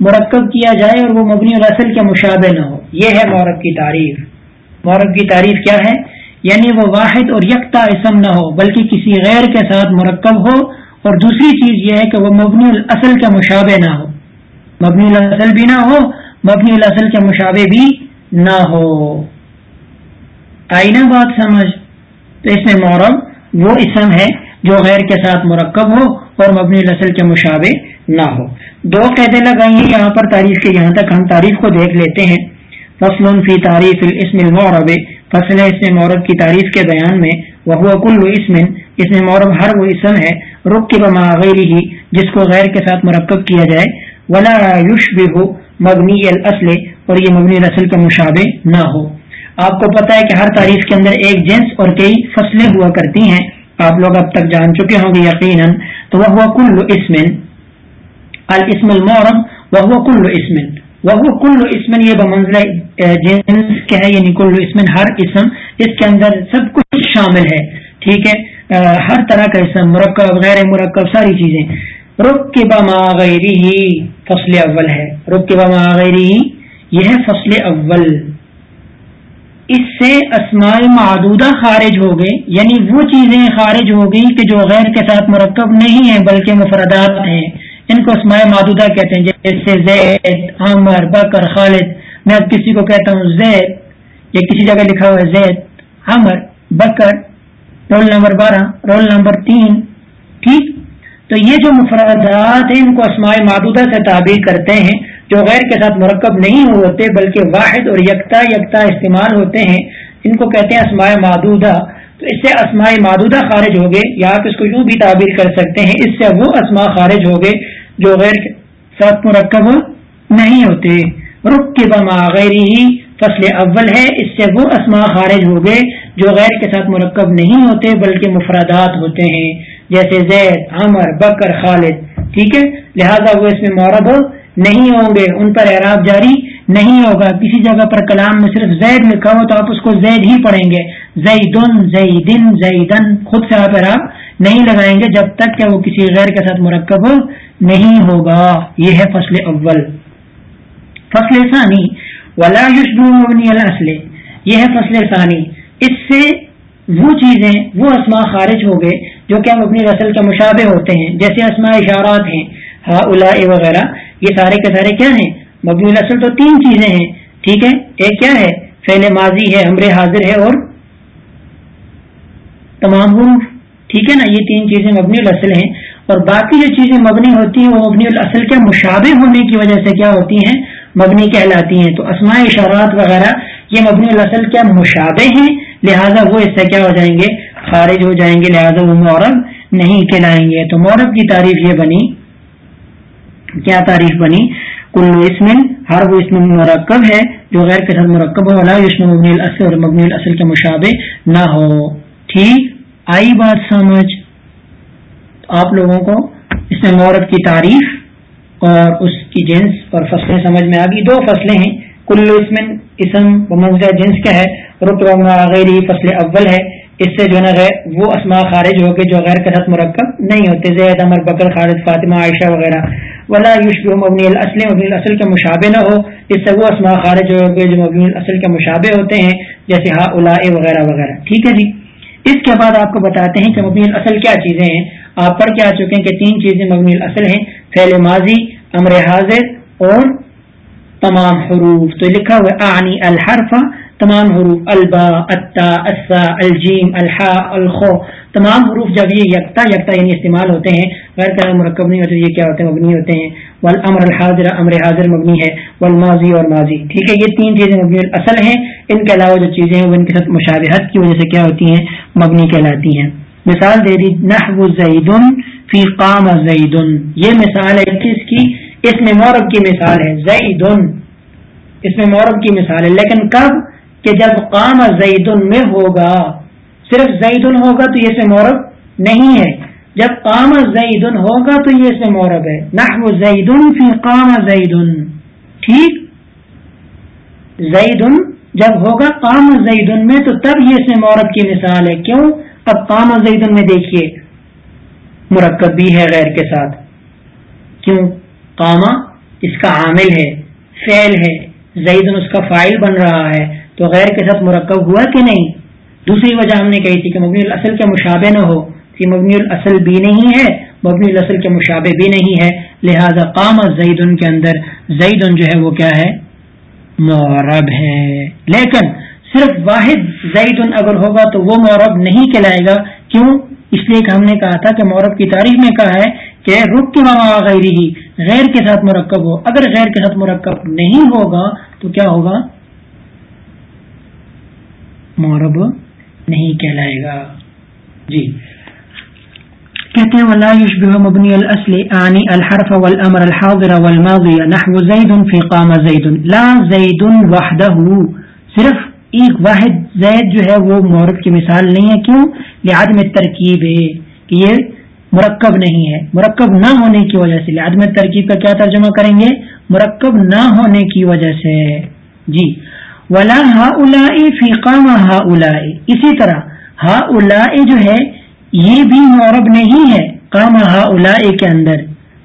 مرکب کیا جائے اور وہ مبنی الاصل کے مشابہ نہ ہو۔ یہ ہے مورب کی تعریف۔ مورب کی تعریف کیا ہے؟ یعنی وہ واحد اور یکتا اسم نہ ہو، بلکہ کسی غیر کے ساتھ مرکب ہو۔ اور دوسری چیز یہ ہے کہ وہ مبنی الاصل کے مشابہ نہ ہو۔ مبنی الاصل بھی نہ ہو، مبنی الاصل کے مشابہ بھی نہ ہو۔ آئینہ بات سمجھ۔ تو اس میں مورب وہ اسم ہے جو غیر کے ساتھ مرکب ہو اور مبنی نسل کے مشابے نہ ہو۔ دو قیدیں لگائی ہیں یہاں پر تاریخ کے یہاں تک ہم تاریخ کو دیکھ لیتے ہیں۔ فصل فی تعریف الاسم المعرب، فصل اسم مورب کی تعریف کے بیان میں وہ کل اسم اس میں مورب ہر وہ اسم ہے رخ کے بما غیر ہی جس کو غیر کے ساتھ مرکب کیا جائے۔ ولا یوش بھی ہو مبنی الاصل، اور یہ مبنی نسل کا مشابے نہ ہو۔ آپ کو پتا ہے کہ ہر تعریف کے اندر ایک جنس اور کئی فصلیں ہوا کرتی ہیں۔ آپ لوگ اب تک جان چکے ہوں گے یقیناً۔ تو وہ کل اسمن الاسم المورب وہ کل اسمن وہ کل اسمن یہ بمنزلہ جنس کیا ہے یعنی کل اسمن ہر اسم، اس کے اندر سب کچھ شامل ہے، ٹھیک ہے؟ ہر طرح کا اسم، مرکب، غیر مرکب، ساری چیزیں۔ رخ کے بما ہی فصل اول ہے۔ رخ کے بما ہی یہ ہے فصل اول۔ اس سے اسماء معدودہ خارج ہو گئے یعنی وہ چیزیں خارج ہو گئی کہ جو غیر کے ساتھ مرکب نہیں ہیں، بلکہ مفردات ہیں۔ ان کو اسماء معدودہ کہتے ہیں، جیسے زید، عمر، بکر، خالد۔ میں اب کسی کو کہتا ہوں، زید یا کسی جگہ لکھا ہوا ہے، زید، عمر، بکر، رول نمبر بارہ، رول نمبر تین، ٹھیک؟ تو یہ جو مفردات ہیں، ان کو اسماء معدودہ سے تعبیر کرتے ہیں، جو غیر کے ساتھ مرکب نہیں ہوتے، بلکہ واحد اور یکتا یکتا استعمال ہوتے ہیں، ان کو کہتے ہیں اسماء معدودہ تو اس سے اسماء معدودہ خارج ہو گئے، یا آپ اس کو یوں بھی تعبیر کر سکتے ہیں، اس سے وہ اسماء خارج ہو گئے جو غیر کے ساتھ مرکب نہیں ہوتے۔ رخ کے بما غیر ہی فصل اول ہے، اس سے وہ اسماء خارج ہو گئے جو غیر کے ساتھ مرکب نہیں ہوتے، بلکہ مفرادات ہوتے ہیں۔ جیسے زید، عمر، بکر، خالد، ٹھیک ہے؟ لہذا وہ اس میں مورب نہیں ہوں گے۔ ان پر اعراب جاری نہیں ہوگا۔ کسی جگہ پر کلام میں صرف زید لکھا ہو تو آپ اس کو زید ہی پڑھیں گے۔ زیدن زیدن زیدن، خود سے آپ اعراب نہیں لگائیں گے جب تک کہ وہ کسی غیر کے ساتھ مرکب نہیں ہوگا۔ یہ ہے فصل اول۔ فصل ثانی۔ ولا مبنی الاصل یہ ہے فصل ثانی۔ اس سے وہ چیزیں، وہ اسماء خارج ہو گئے جو کہ ہم اپنی رسل کے مشابے ہوتے ہیں۔ جیسے اسماء اشارات ہیں ہا الا وغیرہ، یہ سارے کے سارے کیا ہیں؟ مبنی الاصل تو تین چیزیں ہیں۔ ٹھیک ہے؟ ایک کیا ہے؟ فیل ماضی ہے ہمرے حاضر ہے اور تمام حروف ٹھیک ہے نا، یہ تین چیزیں مبنی الاصل ہیں۔ اور باقی جو چیزیں مبنی ہوتی ہیں، وہ مبنی الاصل کے مشابہ ہونے کی وجہ سے کیا ہوتی ہیں؟ مبنی کہلاتی ہیں۔ تو اسماء اشارات وغیرہ، یہ مبنی الاصل کیا مشابہ ہیں، لہذا وہ اس سے کیا ہو جائیں گے؟ خارج ہو جائیں گے، لہذا وہ مورب نہیں کہلائیں گے۔ تو مورب کی تعریف یہ بنی۔ کیا تعریف بنی؟ کل اسم ہر وہ اسم مرکب ہے جو غیر کے ساتھ مرکب ہو مبنی الاصل اور مبنی الاصل کے مشابہ نہ ہو۔ ٹھیک؟ آئی بات سمجھ آپ لوگوں کو، اس میں مورت کی تعریف اور اس کی جنس اور فصلیں سمجھ میں آ گئی دو فصلیں ہیں۔ کل اسم اسم منزلہ جنس کیا ہے۔ رقم غیر فصل اول ہے۔ اس سے جو ہے نا وہ اسماء خارج ہو کے جو غیر کے ساتھ مرکب نہیں ہوتے۔ زید امر بکر، خالد، فاطمہ، عائشہ وغیرہ۔ ولا یوشب مبنی الاصل مبنی الاصل کے مشابہ نہ ہو۔ اس سے وہ اسماء خارج ہو کے جو مبنی الاصل کے مشابہ ہوتے ہیں، جیسے ہا الا وغیرہ وغیرہ۔ ٹھیک ہے جی؟ اس کے بعد آپ کو بتاتے ہیں کہ مبنی الاصل کیا چیزیں ہیں۔ آپ پڑھ کے آ چکے ہیں کہ تین چیزیں مبنی الاصل ہیں، فعل ماضی، امر حاضر اور تمام حروف۔ تو لکھا ہوا آنی الحرف، تمام حروف، البا اتا اسا الجیم، الحا، الخو۔ تمام حروف جب یہ یکتا یکتا یعنی استعمال ہوتے ہیں، غیر طرح مرکب نہیں ہوتے، یہ کیا ہوتے ہیں؟ مبنی ہوتے ہیں۔ ول امر الحاضر، امر حاضر مبنی ہے ول ماضی اور ماضی۔ ٹھیک ہے، یہ تین چیزیں مبنی اصل ہیں۔ ان کے علاوہ جو چیزیں ہیں، وہ ان کے ساتھ مشابہت کی وجہ سے کیا ہوتی ہیں؟ مبنی کہلاتی ہیں۔ مثال دے دی، نحو زیدن فی قام زیدن۔ یہ مثال ہے کس کی؟ اس میں مورب کی مثال ہے، زیدن۔ اس میں مورب کی مثال ہے۔ لیکن کب؟ کہ جب قام زید میں ہوگا۔ صرف زید ہوگا تو یہ سے مورب نہیں ہے۔ جب قام زید ہوگا تو یہ سے مورب ہے. نحو زید فی قام زید ٹھیک؟ زید جب ہوگا قام زید میں تو تب یہ سے مورب کی مثال ہے. کیوں؟ اب قام زید میں دیکھیے، مرکب بھی ہے غیر کے ساتھ. کیوں؟ قامہ اس کا عامل ہے، فعل ہے. زید اس کا فائل بن رہا ہے، تو غیر کے ساتھ مرکب ہوا کہ نہیں؟ دوسری وجہ ہم نے کہی تھی کہ مبنی الاصل کے مشابے نہ ہو. کہ مبنی الاصل بھی نہیں ہے، مبنی الاصل کے مشابے بھی نہیں ہے۔ لہذا قام زید ان کے اندر زید جو ہے وہ کیا ہے؟ معرب ہے۔ لیکن صرف واحد زید اگر ہوگا تو وہ معرب نہیں کہلائے گا۔ کیوں؟ اس لیے کہ ہم نے کہا تھا کہ مورب کی تاریخ میں کہا ہے کہ رخ کے ماما غیر ہی غیر کے ساتھ مرکب ہو۔ اگر غیر کے ساتھ مرکب نہیں ہوگا تو کیا ہوگا؟ مورب نہیں کہلائے گا۔ جی۔ کہتے ہیں، ولا يشبه مبني الاصل اني الحرف والامر الحاضر والماضي نحو زيد في قام زيد. لا زيد وحده. صرف ایک واحد زید جو ہے وہ مورب کی مثال نہیں ہے. کیوں؟ لعدم ترکیب ہے کہ یہ مرکب نہیں ہے. مرکب نہ ہونے کی وجہ سے. لعدم ترکیب کا کیا ترجمہ کریں گے؟ مرکب نہ ہونے کی وجہ سے. جی. ولا ہا فی قام ہا اسی طرح ہا جو ہے یہ بھی مورب نہیں ہے کام ہا کے اندر۔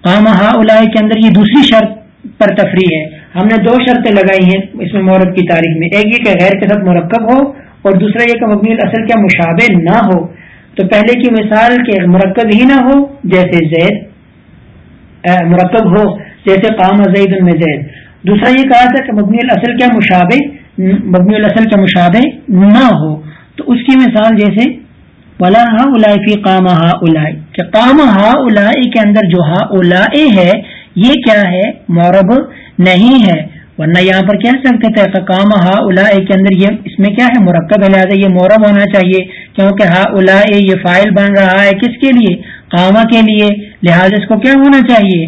کام ہا کے اندر یہ دوسری شرط پر تفریح ہے۔ ہم نے دو شرطیں لگائی ہیں اس میں مورب کی تاریخ میں۔ ایک یہ کہ غیر کے ساتھ مرکب ہو اور دوسرا یہ کہ مبنی اصل کیا مشابہ نہ ہو۔ تو پہلے کی مثال کے مرکب ہی نہ ہو، جیسے زید مرکب ہو، جیسے قام زید میں زید۔ دوسرا یہ کہا تھا کہ مبنی الاصل کیا مشابہ، مبنی الاصل کیا مشابہ نہ ہو۔ تو اس کی مثال جیسے ولا ہا فی قام ہا کہ قام ہا کے اندر جو ہا ہے، یہ کیا ہے؟ مورب نہیں ہے۔ ورنہ یہاں پر کہہ سکتے تھے کام ہا الا کے اندر یہ اس میں کیا ہے؟ مرکب ہے، لہٰذا یہ مورب ہونا چاہیے، کیونکہ ہا الا یہ فائل بن رہا ہے کس کے لیے؟ کاما کے لیے۔ لہٰذا اس کو کیا ہونا چاہیے؟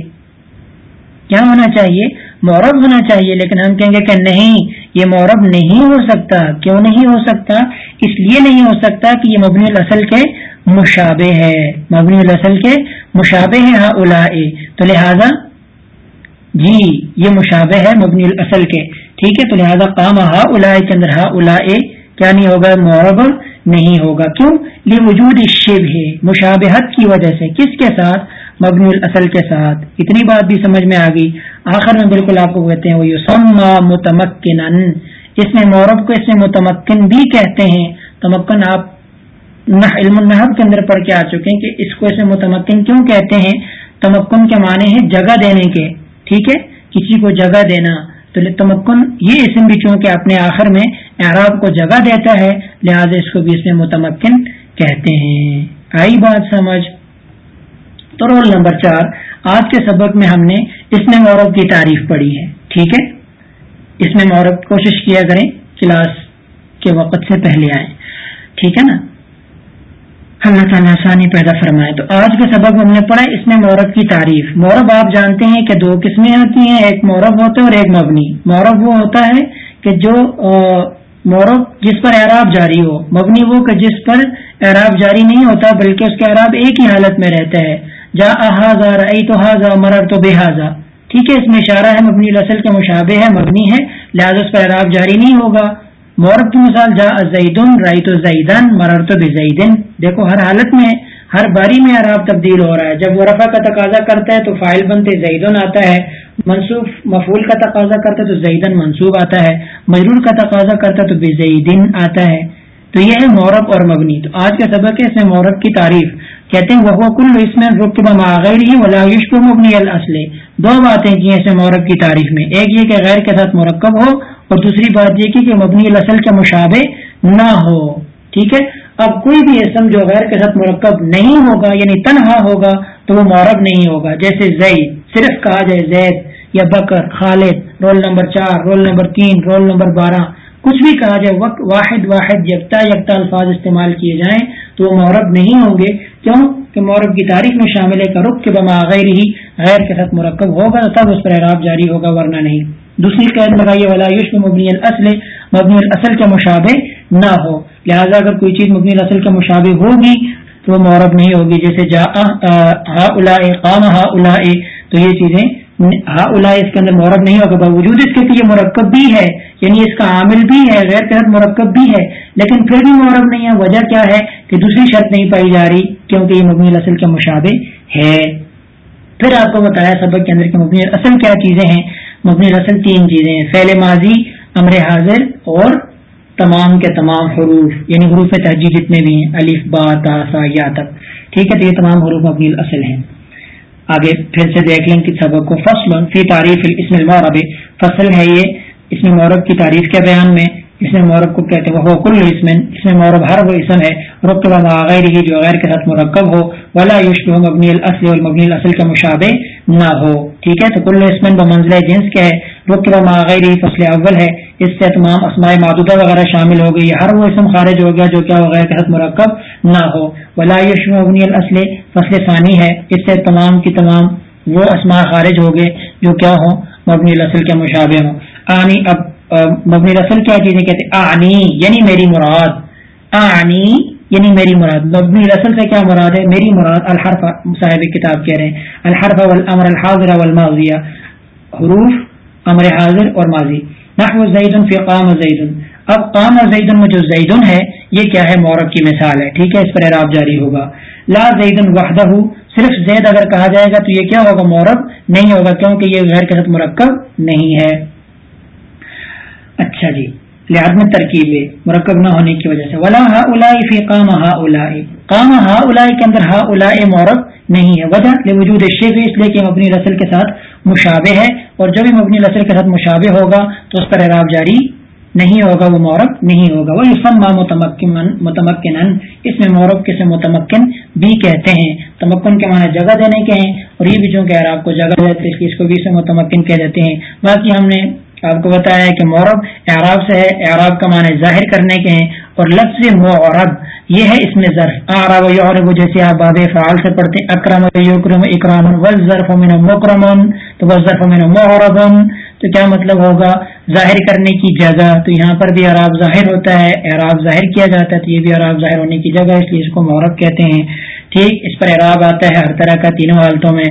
کیا ہونا چاہیے؟ مورب ہونا چاہیے، لیکن ہم کہیں گے کہ نہیں یہ مورب نہیں ہو سکتا، کیوں نہیں ہو سکتا؟ اس لیے نہیں ہو سکتا کہ یہ مبنی الاصل کے مشابہ ہے۔ مبنی الاصل کے مشابہ ہے ہا الا تو لہذا جی یہ مشابہ ہے مبنی الاصل کے۔ ٹھیک ہے، تو لہٰذا قام ہا الا کے اندر ہا الا کیا نہیں ہوگا؟ معرب نہیں ہوگا۔ کیوں؟ یہ وجود شب ہے مشابہت کی وجہ سے۔ کس کے ساتھ؟ مبنی الاصل کے ساتھ۔ اتنی بات بھی سمجھ میں آ گئی۔ آخر میں بالکل آپ کو کہتے ہیں وہ یوسما متمکن اس میں مورب کو اس میں متمکن بھی کہتے ہیں۔ تمکن آپ علم النحب کے اندر پڑھ کے آ چکے ہیں کہ اس کو اس میں متمکن کیوں کہتے ہیں؟ تمکن کے معنی ہے جگہ دینے کے۔ ٹھیک ہے؟ کسی کو جگہ دینا۔ تو تمکن یہ اسم بھی چونکہ اپنے آخر میں اعراب کو جگہ دیتا ہے، لہٰذا اس کو بھی اس میں متمکن کہتے ہیں۔ آئی بات سمجھ۔ تو رول نمبر چار آج کے سبق میں ہم نے اس میں مورب کی تعریف پڑھی ہے۔ ٹھیک ہے؟ اس میں مورب کوشش کیا کریں، کلاس کے وقت سے پہلے آئیں۔ ٹھیک ہے نا؟ اللہ تعالیٰ آسانی پیدا فرمائے۔ تو آج کے سبق ہم نے پڑھا اس میں مورب کی تعریف۔ مورب آپ جانتے ہیں کہ دو قسمیں ہوتی ہیں، ایک مورب ہوتا ہے اور ایک مبنی۔ مورب وہ ہوتا ہے کہ جو مورب جس پر اعراب جاری ہو۔ مبنی وہ کہ جس پر اعراب جاری نہیں ہوتا، بلکہ اس کے اعراب ایک ہی حالت میں رہتا ہے۔ جا احاظہ رئی تو حاضہ مرر تو بے ٹھیک ہے، اس میں اشارہ ہے، مبنی اصل کے مشابہ ہے، مبنی ہے، لہٰذا اس پر اعراب جاری نہیں ہوگا. مورب کی مثال جا زیدن رائی تو زیدن مرر تو بزیدن. دیکھو، ہر حالت میں، ہر باری میں عراب تبدیل ہو رہا ہے. جب وہ رفع کا تقاضا کرتا ہے، تو فائل بنتے زیدن آتا ہے. منصوب مفول کا تقاضا کرتا ہے، تو زیدن منصوب آتا ہے. مجرور کا تقاضا کرتا ہے، تو بزیدن آتا ہے. تو یہ ہے مورب اور مبنی۔ تو آج کا سبق ہے اس میں مورب کی تعریف۔ کہتے ہیں وہ کل اس میں رخ غیر ہی ولا یشک مبنی الاصل دو باتیں کی ہیں مورب کی تعریف میں۔ ایک یہ کہ غیر کے ساتھ مرکب ہو؟ اور دوسری بات یہ کہ مبنی الاصل کے مشابہ نہ ہو۔ ٹھیک ہے؟ اب کوئی بھی اسم جو غیر کے ساتھ مرکب نہیں ہوگا یعنی تنہا ہوگا، تو وہ مورب نہیں ہوگا۔ جیسے زید، صرف کہا جائے زید یا بکر، خالد، رول نمبر چار، رول نمبر تین، رول نمبر بارہ۔ کچھ بھی کہا جائے، وقت واحد واحد، یکتا یکتا الفاظ استعمال کیے جائیں تو وہ مورب نہیں ہوں گے۔ کیوں؟ کہ مورب کی تاریخ میں شامل ہے کہ رخ کے بما غیر ہی غیر کے ساتھ مرکب ہوگا تب اس پر اعراب جاری ہوگا، ورنہ نہیں۔ دوسری قید لگائیے والا یوش مبنی الاصل مبنی الاصل کے مشابہ نہ ہو۔ لہذا اگر کوئی چیز مبنی الاصل کے مشابہ ہوگی تو وہ مورب نہیں ہوگی۔ جیسے جا ہا الا قام ہا الا تو یہ چیزیں ہا الا اس کے اندر مورب نہیں ہوگا باوجود اس کے کہ یہ مرکب بھی ہے یعنی اس کا عامل بھی ہے، غیر تحت مرکب بھی ہے، لیکن پھر بھی مورب نہیں ہے۔ وجہ کیا ہے کہ دوسری شرط نہیں پائی جا رہی، کیونکہ یہ مبنی الاصل کے مشابہ ہے۔ پھر آپ کو بتایا سبق کے اندر کہ مبنی اصل کیا چیزیں ہیں۔ مبنی اصل تین چیزیں ہیں فیل ماضی، امر حاضر اور تمام کے تمام حروف یعنی حروف تہجی جتنے بھی ہیں، الف، با، تا، سا، یا، تک۔ ٹھیک ہے، تو یہ تمام حروف مبنی الاصل ہیں۔ آگے پھر سے دیکھ لیں کہ سبق کو فصل فی تعریف اسم المعرب، فصل ہے یہ اس میں مورب کی تعریف کے بیان میں۔ اس میں مورب کو کہتے ہیں وہ کل اسم اس میں مورب ہر وہ اسم ہے رقب غیر ہی جو غیر کے ساتھ مرکب ہو، ولا یوش مبنی الاصل اور مبنی الاصل کا مشابہ نہ ہو۔ ٹھیک ہے؟ تو کل اسمن بمنزل جنس کیا ہے رقب غیر ہی فصل اول ہے، اس سے تمام اسماء معدودہ وغیرہ شامل ہو گئی۔ ہر وہ اسم خارج ہو گیا جو کیا غیر کے ساتھ مرکب نہ ہو۔ ولا یوش مبنی الاصل فصل ثانی ہے، اس سے تمام کی تمام وہ اسماء خارج ہو گئے جو کیا ہوں، مبنی الاصل کے مشابہ ہوں۔ آنی، اب مبنی رسل کیا چیزیں کہتے آنی یعنی میری مراد. آنی یعنی میری مراد. مبنی رسل سے کیا مراد ہے؟ میری مراد الحرف، صاحب کتاب کہہ رہے ہیں. الحرف والامر الحاضر والماضیہ. حروف، امر حاضر اور ماضی. نحو زید فی قام زید اب قام زید میں جو زیدن ہے، یہ کیا ہے؟ مورب کی مثال ہے. ٹھیک ہے؟ اس پر اعراب جاری ہوگا. لا زید وحدہ صرف زید اگر کہا جائے گا تو یہ کیا ہوگا؟ مورب نہیں ہوگا، کیونکہ یہ غیر کے ساتھ مرکب نہیں ہے. اچھا جی۔ لحاظ میں ترکیب مرکب نہ ہونے کی وجہ سے۔ ولا ہا الا فی قام ہا الا قام ہا الا کے اندر ہا الا مورب نہیں ہے۔ وجہ وجود شیف اس لیے کہ مبنی رسل کے ساتھ مشابہ ہے۔ اور جب بھی مبنی رسل کے ساتھ مشابہ ہوگا، تو اس پر اعراب جاری نہیں ہوگا، وہ مورب نہیں ہوگا۔ وہ فن ما متمکن اس میں مورب کسی متمکن بھی کہتے ہیں۔ تمکن کے معنی جگہ دینے کے ہیں، اور یہ بھی چونکہ اعراب کو جگہ دیتے اس کو بھی سے متمکن کہہ دیتے ہیں۔ باقی ہم نے آپ کو بتایا کہ مورب اعراب سے ہے، اعراب کا معنی ظاہر کرنے کے ہیں اور لفظ مورب یہ ہے اس میں ظرف آراب یورب جیسے آپ باب فعال سے پڑھتے ہیں، اکرم یکرم اکرام وظرف من مکرمن، تو وظرف من موربن تو کیا مطلب ہوگا؟ ظاہر کرنے کی جگہ، تو یہاں پر بھی عراب ظاہر ہوتا ہے، اعراب ظاہر کیا جاتا ہے، تو یہ بھی عراب ظاہر ہونے کی جگہ اس لیے اس کو مورب کہتے ہیں۔ ٹھیک، اس پر اعراب آتا ہے ہر طرح کا تینوں حالتوں میں۔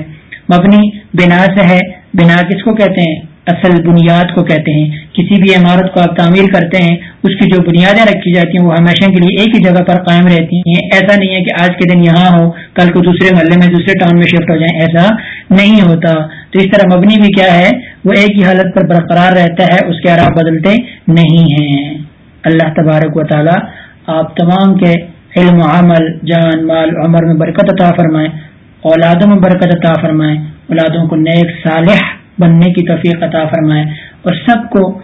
مبنی بنا سے ہے، بنا کس کو کہتے ہیں؟ اصل بنیاد کو کہتے ہیں۔ کسی بھی عمارت کو آپ تعمیر کرتے ہیں، اس کی جو بنیادیں رکھی جاتی ہیں، وہ ہمیشہ کے لیے ایک ہی جگہ پر قائم رہتی ہیں۔ ایسا نہیں ہے کہ آج کے دن یہاں ہو کل کو دوسرے محلے میں، دوسرے ٹاؤن میں شفٹ ہو جائیں۔ ایسا نہیں ہوتا۔ تو اس طرح مبنی بھی کیا ہے؟ وہ ایک ہی حالت پر برقرار رہتا ہے، اس کے آراب بدلتے نہیں ہیں۔ اللہ تبارک و تعالی آپ تمام کے علم و عمل، جان، مال، عمر میں برکت عطا فرمائیں اولادوں میں برکت عطا فرمائیں اولادوں کو نیک صالح بننے کی توفیق عطا فرمائے اور سب کو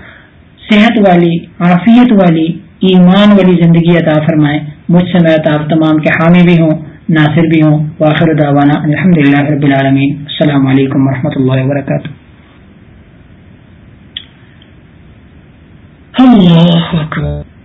صحت والی، عافیت والی، ایمان والی زندگی عطا فرمائے۔ مجھ سے میں تمام کے حامی بھی ہوں، ناصر بھی ہوں۔ واخر دعوانا الحمد للہ رب العالمین۔ السلام علیکم و اللہ وبرکاتہ۔ اللہ